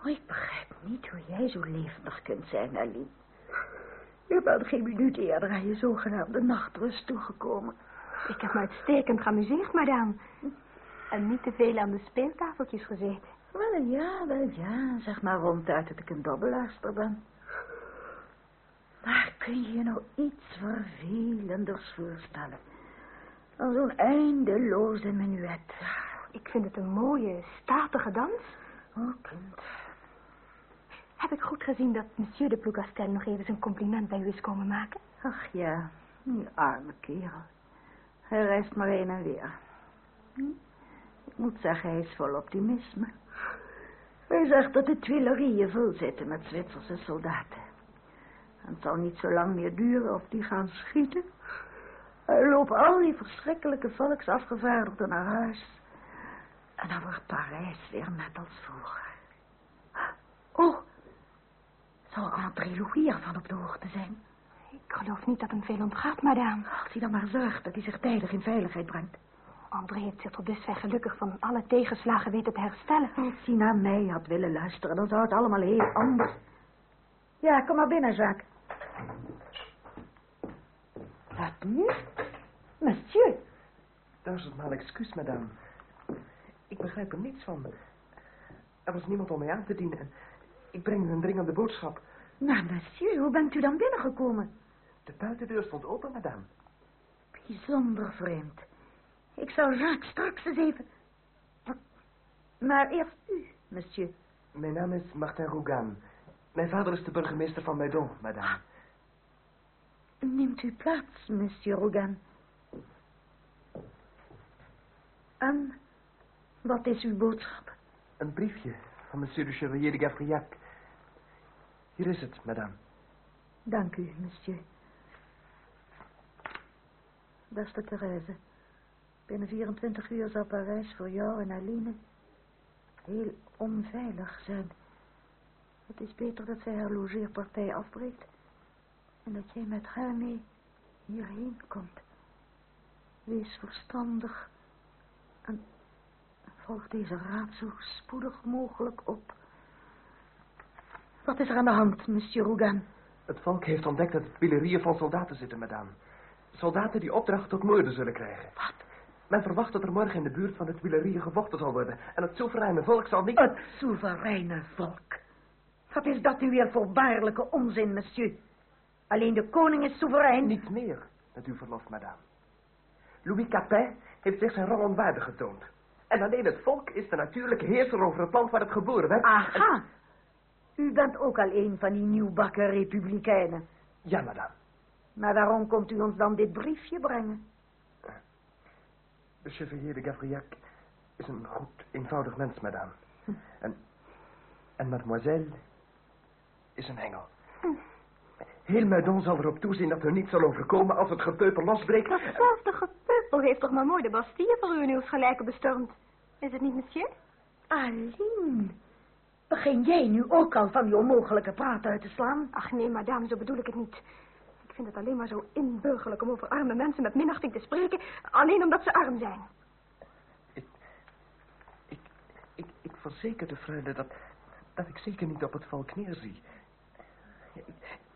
Oh, ik begrijp niet hoe jij zo levendig kunt zijn, Aline. Je bent geen minuut eerder aan je zogenaamde nachtrust toegekomen. Ik heb me uitstekend geamuseerd, madame. En niet te veel aan de speeltafeltjes gezeten. Wel ja, wel ja. Zeg maar ronduit dat ik een dobbelaarster ben. Maar kun je je nou iets vervelenders voorstellen? Dan zo'n eindeloze menuet. Ik vind het een mooie, statige dans. Oh, kind. Heb ik goed gezien dat monsieur de Plougastel nog even zijn compliment bij u is komen maken? Ach ja, die arme kerel. Hij reist maar heen en weer. Hm? Ik moet zeggen, hij is vol optimisme. Hij zegt dat de Tuilerieën vol zitten met Zwitserse soldaten. En het zal niet zo lang meer duren of die gaan schieten. Hij loopt al die verschrikkelijke volksafgevaardigden naar huis. En dan wordt Parijs weer net als vroeger. Oh, zal André Louis ervan op de hoogte zijn? Ik geloof niet dat hem veel ontgaat, madame. Als hij dan maar zorgt dat hij zich tijdig in veiligheid brengt. André heeft zich tot dusver gelukkig van alle tegenslagen weten te herstellen. Als hij naar mij had willen luisteren, dan zou het allemaal heel anders. Ja, kom maar binnen, Jacques. Wat nu? Monsieur. Duizendmaal excuus, madame. Ik begrijp er niets van. Er was niemand om mij aan te dienen en ik breng u een dringende boodschap. Maar monsieur, hoe bent u dan binnengekomen? De buitendeur stond open, madame. Bijzonder vreemd. Ik zou Jacques straks eens even... Maar eerst u, monsieur. Mijn naam is Martin Rougan. Mijn vader is de burgemeester van Meudon, madame. Neemt u plaats, monsieur Rougan. En wat is uw boodschap? Een briefje van monsieur de Chevalier de Gavrillac. Hier is het, madame. Dank u, monsieur. Beste Therese, binnen 24 uur zal Parijs voor jou en Aline heel onveilig zijn. Het is beter dat zij haar logeerpartij afbreekt en dat jij met haar mee hierheen komt. Wees verstandig en volg deze raad zo spoedig mogelijk op. Wat is er aan de hand, monsieur Rougan? Het volk heeft ontdekt dat het Tuilerieën vol soldaten zitten, madame. Soldaten die opdracht tot moorden zullen krijgen. Wat? Men verwacht dat er morgen in de buurt van de Tuilerieën gevochten zal worden. En het soevereine volk zal niet... Het soevereine volk. Wat is dat nu weer voor baarlijke onzin, monsieur? Alleen de koning is soeverein. Niet meer, met uw verlof, madame. Louis Capet heeft zich zijn rol onwaardig getoond. En alleen het volk is de natuurlijke heerser over het land waar het geboren werd. Aha. U bent ook al een van die nieuwbakken republikeinen. Ja, madame. Maar waarom komt u ons dan dit briefje brengen? De chevalier de Gavrillac is een goed, eenvoudig mens, madame. En, en mademoiselle is een engel. Heel Meudon zal erop toezien dat er niets zal overkomen als het gepeupel losbreekt. Datzelfde gepeupel heeft toch maar mooi de Bastille voor u en uw gelijke bestormd. Is het niet, monsieur? Aline, begin jij nu ook al van die onmogelijke praat uit te slaan? Ach nee, madame, zo bedoel ik het niet. Ik vind het alleen maar zo inburgerlijk om over arme mensen met minachting te spreken, alleen omdat ze arm zijn. Ik, ik verzeker de freule dat, dat ik zeker niet op het valk neerzie. Ik,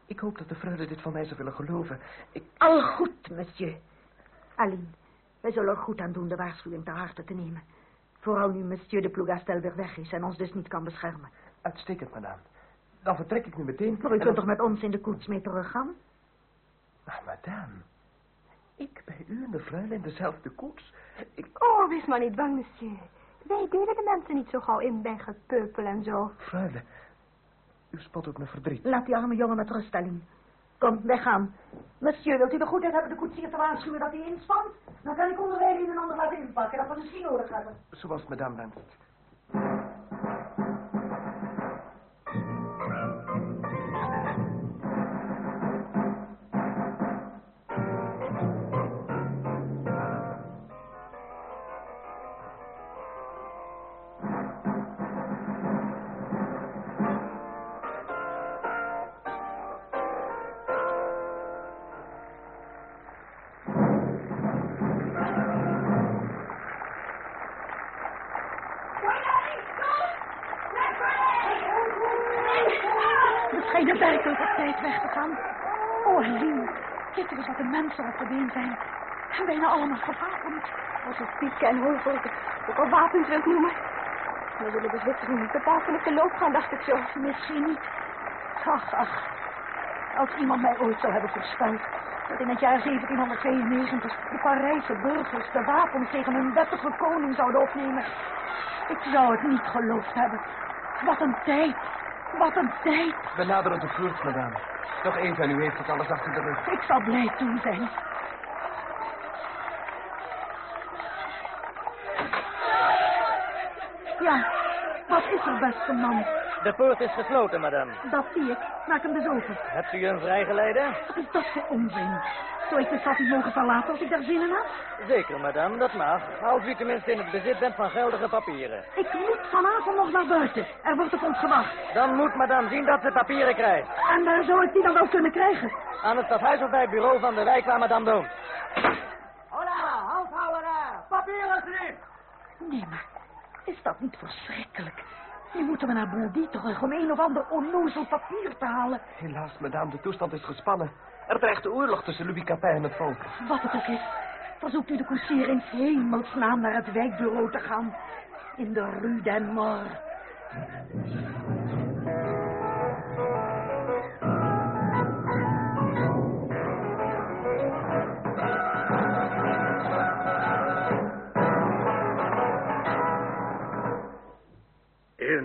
ik hoop dat de freule dit van mij zou willen geloven. Ik... Al goed, monsieur. Aline, wij zullen er goed aan doen de waarschuwing ter harte te nemen. Vooral nu monsieur de Plougastel weer weg is en ons dus niet kan beschermen. Uitstekend, madame. Dan vertrek ik nu meteen. Maar u kunt toch met ons in de koets mee teruggaan? Maar madame, ik bij u en de freule in dezelfde koets. Ik... Oh, wees maar niet bang, monsieur. Wij delen de mensen niet zo gauw in bij gepeupel en zo. Freule, u spot ook mijn verdriet. Laat die arme jongen met rust, Aline. Kom, weggaan. Monsieur, wilt u de goedheid hebben de koetsier te waarschuwen dat hij inspant? Dan kan ik onderwijl een ander laten inpakken, dat we misschien nodig hebben. Zoals madame wenst. Allemaal gewapend. Als het pieken en hoorvolken ook al wapens wilt noemen. Dan zullen de Zwitsers niet bepaald van de loop gaan, dacht ik zo. Misschien niet. Ach, ach. Als iemand mij ooit zou hebben voorspeld dat in het jaar 1792 de Parijse burgers de wapens tegen hun wettige koning zouden opnemen. Ik zou het niet geloofd hebben. Wat een tijd. Wat een tijd. We naderen de vlucht, madame. Nog even en u heeft het alles achter de rug. Ik zal blij toe zijn. Ja, wat is er, beste man? De poort is gesloten, madame. Dat zie ik. Maak hem dus open. Hebt u een vrijgeleide? Wat is dat voor onzin? Zou ik de stad niet mogen verlaten als ik daar zin in had? Zeker, madame, dat mag. Als u tenminste in het bezit bent van geldige papieren. Ik moet vanavond nog naar buiten. Er wordt op ons gewacht. Dan moet madame zien dat ze papieren krijgt. En daar zou ik die dan wel kunnen krijgen. Aan het stadhuis of bij het bureau van de wijk waar madame woont. Hola, handhouden daar. Papieren alsjeblieft. Nee, maar is dat niet verschrikkelijk? Nu moeten we naar Bondy terug om een of ander onnozel papier te halen. Helaas, madame, de toestand is gespannen. Er dreigt oorlog tussen Louis Capet en het volk. Wat het ook is, verzoekt u de koetsier in hemelsnaam naar het wijkbureau te gaan. In de Rue den Mort.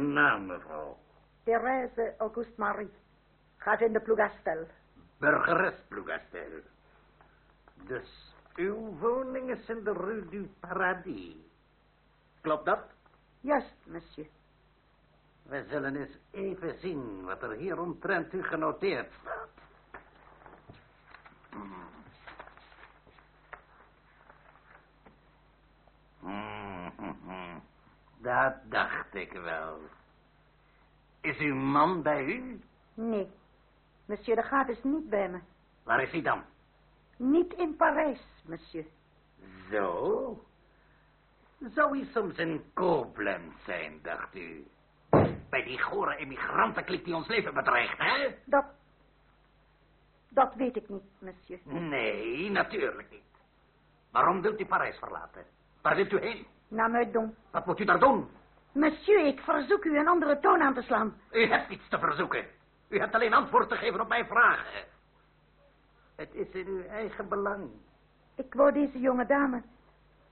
Naam, mevrouw. Thérèse Auguste Marie. Gaat in de Plougastel. Burgeres Plougastel. Dus uw woning is in de Rue du Paradis. Klopt dat? Juist, monsieur. We zullen eens even zien wat er hier omtrent u genoteerd staat. Dat dacht ik wel. Is uw man bij u? Nee, monsieur de Graaf is niet bij me. Waar is hij dan? Niet in Parijs, monsieur. Zo? Zou hij soms in Koblenz zijn, dacht u? Bij die gore emigrantenklik die ons leven bedreigt, hè? Dat... Dat weet ik niet, monsieur. Nee, natuurlijk niet. Waarom wilt u Parijs verlaten? Waar wilt u heen? Naar Meudon. Wat moet u daar doen? Monsieur, ik verzoek u een andere toon aan te slaan. U hebt niets te verzoeken. U hebt alleen antwoord te geven op mijn vragen. Het is in uw eigen belang. Ik wou deze jonge dame,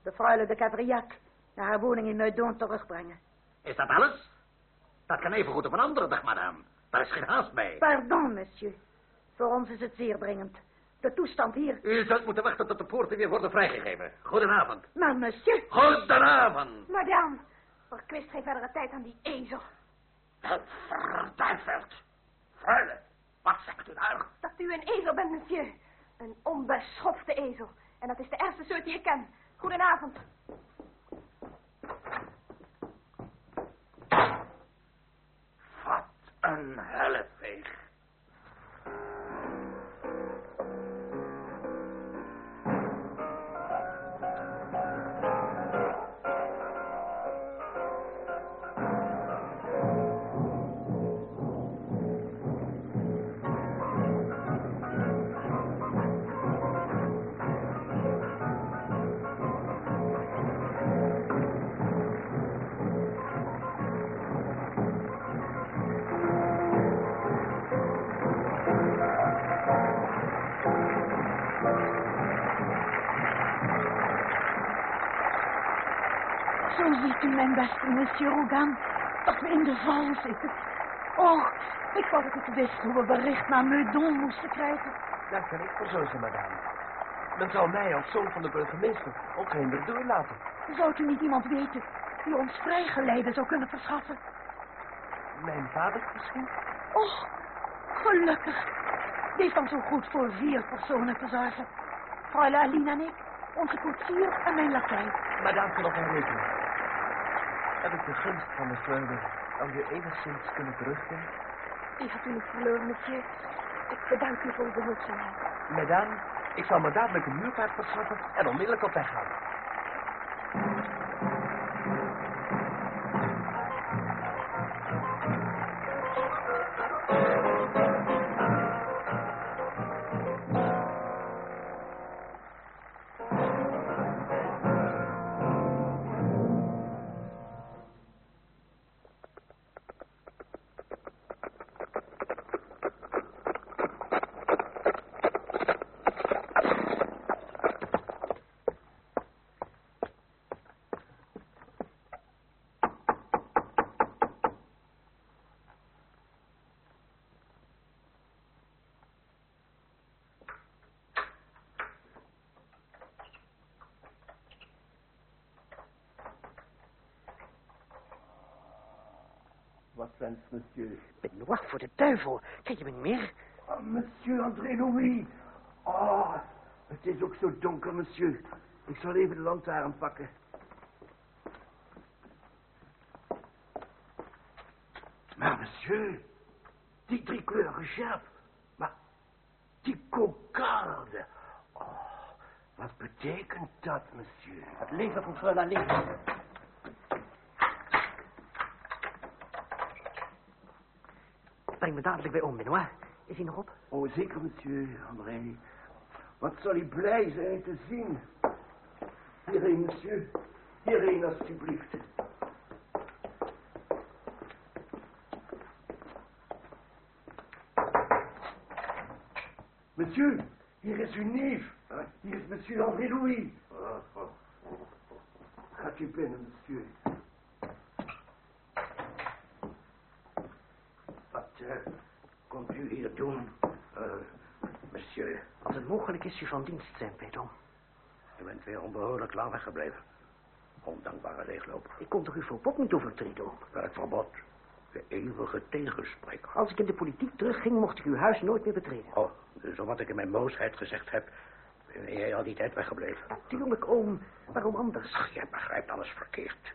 de freule de Cavriac, naar haar woning in Meudon terugbrengen. Is dat alles? Dat kan even goed op een andere dag, madame. Daar is geen haast bij. Pardon, monsieur. Voor ons is het zeer dringend. De toestand hier. U zult moeten wachten tot de poorten weer worden vrijgegeven. Goedenavond. Maar monsieur... Goedenavond. Madame, verkwist geen verdere tijd aan die ezel. Wel verduiveld. Freule, wat zegt u daar? Dat u een ezel bent, monsieur. Een onbeschofte ezel. En dat is de ergste soort die ik ken. Goedenavond. Wat een helleveeg. Monsieur dat we in de val zitten. Oh, ik wou dat ik wist hoe we bericht naar Meudon moesten krijgen. Daar kan ik voor zorgen, madame. Men zal mij als zoon van de burgemeester ook geen meer doorlaten. Zou u niet iemand weten die ons vrijgeleide zou kunnen verschaffen? Mijn vader misschien? Oh, gelukkig. Die dan zo goed voor vier personen te zorgen. Vrouw Aline en ik, onze koetsier en mijn lakij. Madame kan op mij rekenen. Heb ik de gunst van de freule dan weer enigszins kunnen terugvinden? Die had u niet verloren, monsieur. Ik bedank u voor uw behulpzaamheid. Madame, ik zal me dadelijk een huurpaard verschaffen en onmiddellijk op weg gaan. Wat wenst monsieur? Voor de duivel. Kijk je me niet meer? Ah, monsieur André Louis. Ah, het is ook zo donker, monsieur. Ik zal even de lantaarn pakken. Maar monsieur, die driekleurige sjerp. Maar die kokarde. Oh, wat betekent dat, monsieur? Het leven van Freule Aline. Breng me dadelijk bij om, Benoit. Is hij nog op? Oh, zeker, monsieur André. Wat zal hij blij zijn te zien. Hierheen, monsieur. Hierheen, alstublieft. Monsieur, hier is uw neef. Hier is monsieur André Louis. Gaat u binnen, monsieur. Wat eh, doen, eh, monsieur? Als het mogelijk is u van dienst zijn, Peter. U bent weer onbehoorlijk lang weggebleven. Ondankbare leegloper. Ik kon toch uw verbod niet overtreden? Welk verbod? De eeuwige tegenspreker. Als ik in de politiek terugging, mocht ik uw huis nooit meer betreden. Oh, dus wat ik in mijn boosheid gezegd heb, ben jij al die tijd weggebleven. Natuurlijk, oom. Waarom anders? Ach, jij begrijpt alles verkeerd.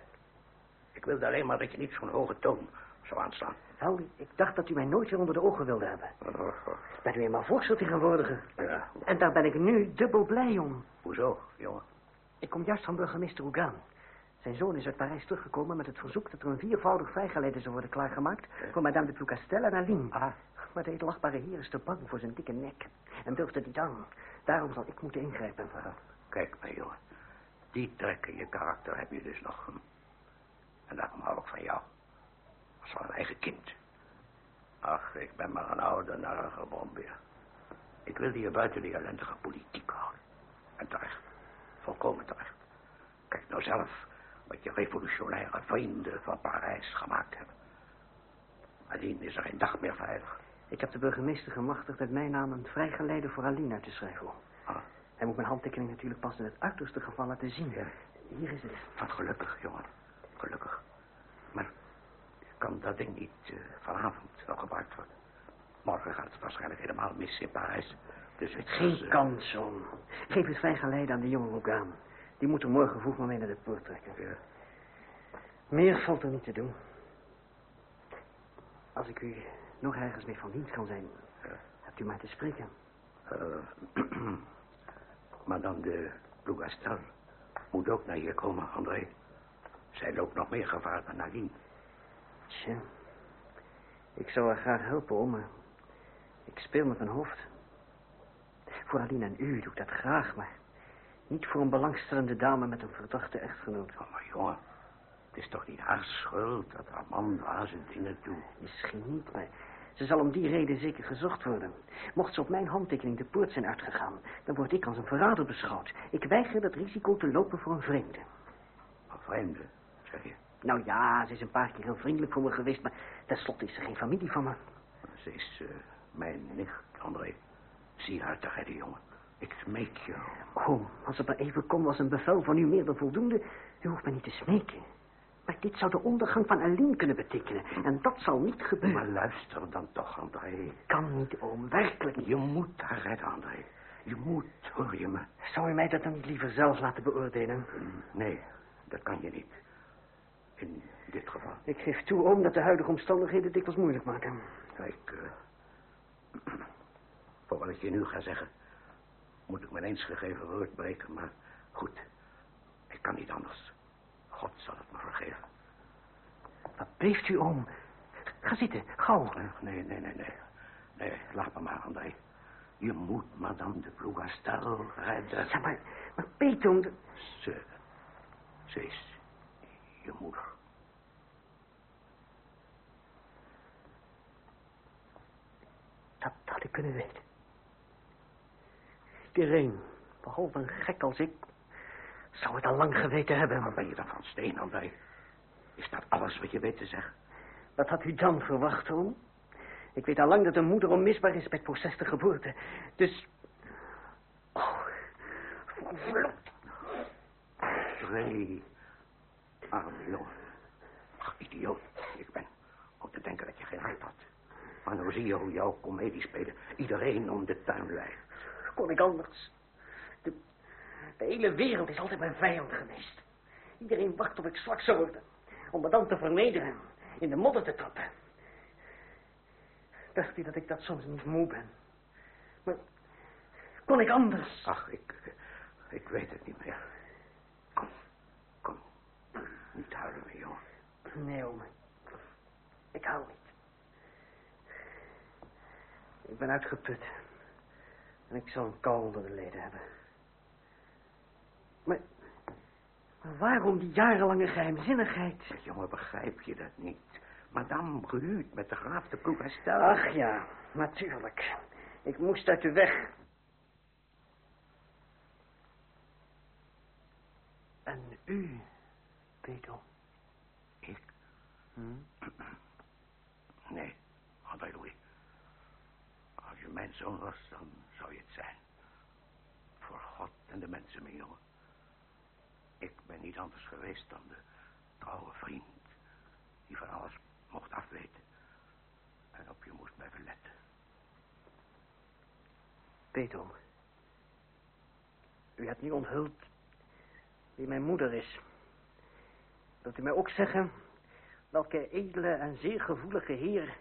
Ik wilde alleen maar dat je niet zo'n hoge toon zou aanslaan. Wel, ik dacht dat u mij nooit weer onder de ogen wilde hebben. Ben u eenmaal volksvertegenwoordiger? Ja. En daar ben ik nu dubbel blij om. Hoezo, jongen? Ik kom juist van burgemeester Rougan. Zijn zoon is uit Parijs teruggekomen met het verzoek dat er een viervoudig vrijgeleide zou worden klaargemaakt voor madame de Ploucastel en Aline. Ah. Maar de edelachtbare heer is te bang voor zijn dikke nek en durft het niet aan. Daarom zal ik moeten ingrijpen. Kijk, mijn jongen. Die trek in je karakter heb je dus nog. En daarom hou ik van jou. Als van een eigen kind. Ach, ik ben maar een oude, narige brombeer. Ik wilde je buiten die ellendige politiek houden. En terecht. Volkomen terecht. Kijk nou zelf wat je revolutionaire vrienden van Parijs gemaakt hebben. Alleen is er geen dag meer veilig. Ik heb de burgemeester gemachtigd uit mijn naam een vrijgeleide voor Aline te schrijven. Ah. Hij moet mijn handtekening natuurlijk pas in het uiterste geval laten zien. Hier is het. Wat gelukkig, jongen. Gelukkig. Maar kan dat ding niet eh, vanavond nog gebruikt worden? Morgen gaat het waarschijnlijk helemaal mis in Parijs. Dus het Geen kans, zoon. Geef het vrijgeleide aan de jonge Rougan. Die moet er morgen vroeg maar mee naar de poort trekken. Meer valt er niet te doen. Als ik u nog ergens mee van dienst kan zijn, hebt u mij te spreken. Eh, [clears throat] Madame de Plougastel moet ook naar hier komen, André. Zij loopt nog meer gevaar dan Nadine. Tja, ik zou haar graag helpen, om, maar ik speel met mijn hoofd. Voor Aline en u doe ik dat graag, maar niet voor een belangstellende dame met een verdachte echtgenoot. Oh, maar jongen, het is toch niet haar schuld dat haar man haar zijn dingen doet? Misschien niet, maar ze zal om die reden zeker gezocht worden. Mocht ze op mijn handtekening de poort zijn uitgegaan, dan word ik als een verrader beschouwd. Ik weiger dat risico te lopen voor een vreemde. Een vreemde? zeg je? Nou ja, ze is een paar keer heel vriendelijk voor me geweest, maar tenslotte is ze geen familie van me. Ze is eh, mijn nicht, André. Zie haar te redden, jongen. Ik smeek je. Oh, als het maar even kon, was een bevel van u meer dan voldoende. U hoeft me niet te smeken. Maar dit zou de ondergang van Aline kunnen betekenen. En dat zal niet gebeuren. Maar luister dan toch, André. Kan niet, oom. Werkelijk niet. Je moet haar redden, André. Je moet, hoor je me? Zou u mij dat dan niet liever zelf laten beoordelen? Nee, dat kan je niet. In dit geval. Ik geef toe, oom, dat de huidige omstandigheden dikwijls moeilijk maken. Kijk, eh, [clears throat] voor wat ik je nu ga zeggen, moet ik mijn eens gegeven woord breken, maar goed, ik kan niet anders. God zal het me vergeven. Wat beeft u, oom? Ga zitten, gauw. Nee, nee, nee, nee. Nee, laat me maar, André. Je moet madame de Plougastel redden. Ja, maar, maar Peter... Ze, ze is je moeder. Dat had ik kunnen weten. Iedereen, behalve een gek als ik, zou het al lang geweten hebben. Maar ben je dan van steen, André? Is dat alles wat je weet te zeggen? Wat had u dan verwacht, oom? Ik weet al lang dat een moeder onmisbaar is bij het proces de geboorte. Dus... Oh, vervloekt. Twee arme jongen. Ach, idioot. Ik ben om te denken dat je geen hart had. Maar nou zie je hoe jouw komedie spelen. Iedereen om de tuin lijkt. Kon ik anders? De, hele wereld is altijd mijn vijand geweest. Iedereen wacht op ik zwak zou worden. Om me dan te vernederen. In de modder te trappen. Dacht u dat ik dat soms niet moe ben? Maar kon ik anders? Ach, ik, ik weet het niet meer. Niet huilen meer, jongen. Nee, oom. Ik hou niet. Ik ben uitgeput. En ik zal een kou onder de leden hebben. Maar, maar waarom die jarenlange geheimzinnigheid? Jongen, begrijp je dat niet? Madame gehuurd met de graaf de Plougastel. Ach ja, natuurlijk. Ik moest uit de weg. En u, Peter? Ik? Hm? Nee, André Louis. Als je mijn zoon was, dan zou je het zijn. Voor God en de mensen, mijn jongen. Ik ben niet anders geweest dan de trouwe vriend die van alles mocht afweten. En op je moest blijven letten. Peter, u hebt niet onthuld wie mijn moeder is. Wilt u mij ook zeggen welke edele en zeer gevoelige heer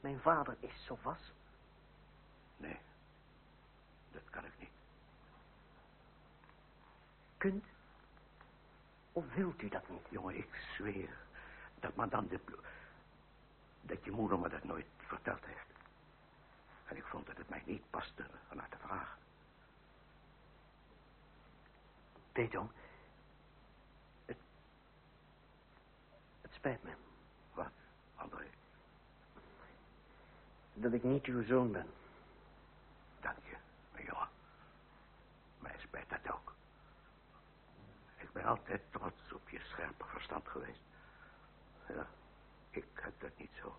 mijn vader is of was? Nee, dat kan ik niet. Kunt? Of wilt u dat niet? Jongen, ik zweer dat madame de dat je moeder me dat nooit verteld heeft. En ik vond dat het mij niet paste van haar te vragen. Het... het spijt me. Wat, André? Dat ik niet uw zoon ben. Dank je, mijn jongen. Mij spijt dat ook. Ik ben altijd trots op je scherpe verstand geweest. Ja, ik heb dat niet zo.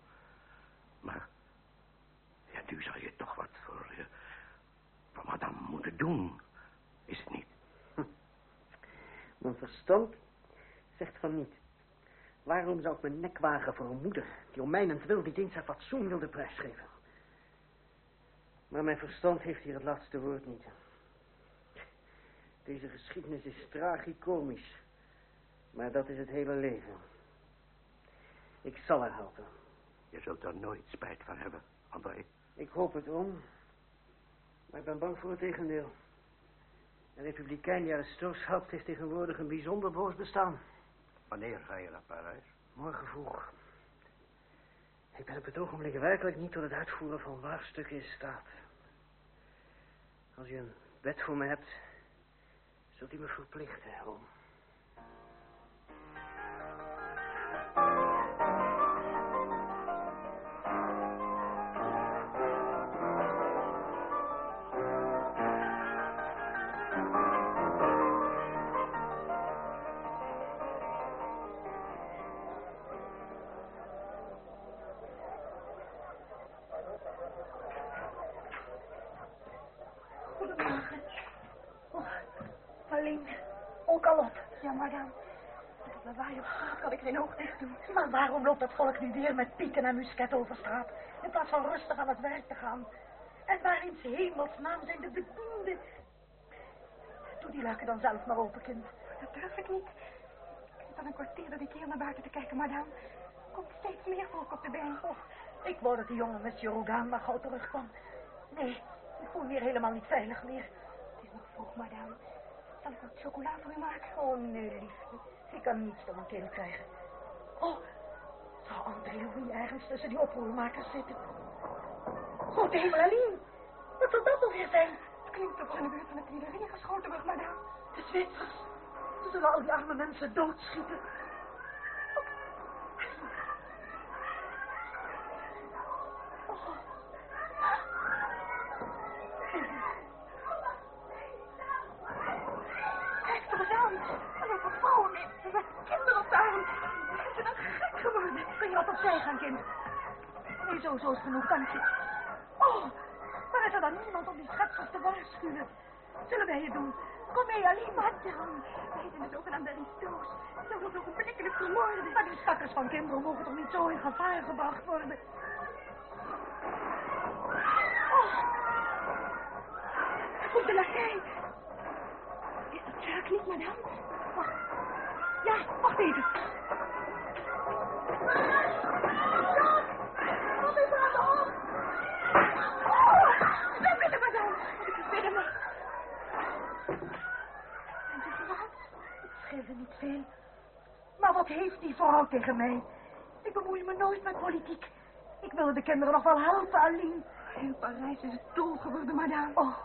Maar, ja, nu zal je toch wat voor je, voor madame moeten doen. Is het niet? Mijn verstand zegt van niet. Waarom zou ik mijn nek wagen voor een moeder... die om mijnentwil niet eens haar fatsoen wilde prijsgeven? Maar mijn verstand heeft hier het laatste woord niet. Deze geschiedenis is tragicomisch. Maar dat is het hele leven. Ik zal haar helpen. Je zult er nooit spijt van hebben, André. Ik hoop het, oom. Maar ik ben bang voor het tegendeel. Een republikein die Aristoos helpt heeft tegenwoordig een bijzonder boos bestaan. Wanneer ga je naar Parijs? Morgen vroeg. Ik ben op het ogenblik werkelijk niet tot het uitvoeren van waagstukken in staat. Als u een wet voor me hebt, zult u me verplichten, oom. Ik geen oog dicht doen. Maar waarom loopt dat volk nu weer met pieken en musket over straat, in plaats van rustig aan het werk te gaan? En waar in hemelsnaam zijn de bedienden? Doe die luiken dan zelf maar open, kind. Dat durf ik niet. Ik zit al een kwartier door die keer naar buiten te kijken, madame. Er komt steeds meer volk op de been. Oh, ik wou dat die jongen met Rogaan maar gauw terugkwam. Nee, ik voel me hier helemaal niet veilig meer. Het is nog vroeg, madame. Zal ik wat chocola voor u maken? Oh, nee, liefde. Ik kan niets door mijn keel krijgen. Oh, zou André Louis ergens tussen die oproermakers zitten? Grote hemel, Aline. Wat zal dat alweer zijn? Het klinkt toch in de buurt van de Tuileries geschoten madame. De Zwitsers. Ze zullen al die arme mensen doodschieten. Kijk toch eens aan. Er lopen vrouwen mee. Er zijn kinderen op de arm. Ze zijn gek geworden. Kun je wat opzij gaan, kind? Nee, zo, zo is genoeg, dank je. Oh, maar is er dan niemand om die schetsers te waarschuwen? Zullen wij het doen? Kom mee, Aline. Madame, wij zijn de zogenaamde aristo's. Ze zouden ons ogenblikkelijk vermoorden. Maar die stakkers van kinderen mogen toch niet zo in gevaar gebracht worden? Daar komt de lachij. Is dat Jacques niet, madame? Wacht. Ja, wacht even. Wat is er aan de hand? Oh, daar binnen, madame. Ik is binnen, maar... Bent u verwacht? Scheelde niet veel. Maar wat heeft die vrouw tegen mij? Ik bemoei me nooit met politiek. Ik wilde de kinderen nog wel helpen, Aline. Heel Parijs is het dol geworden, madame. Oh,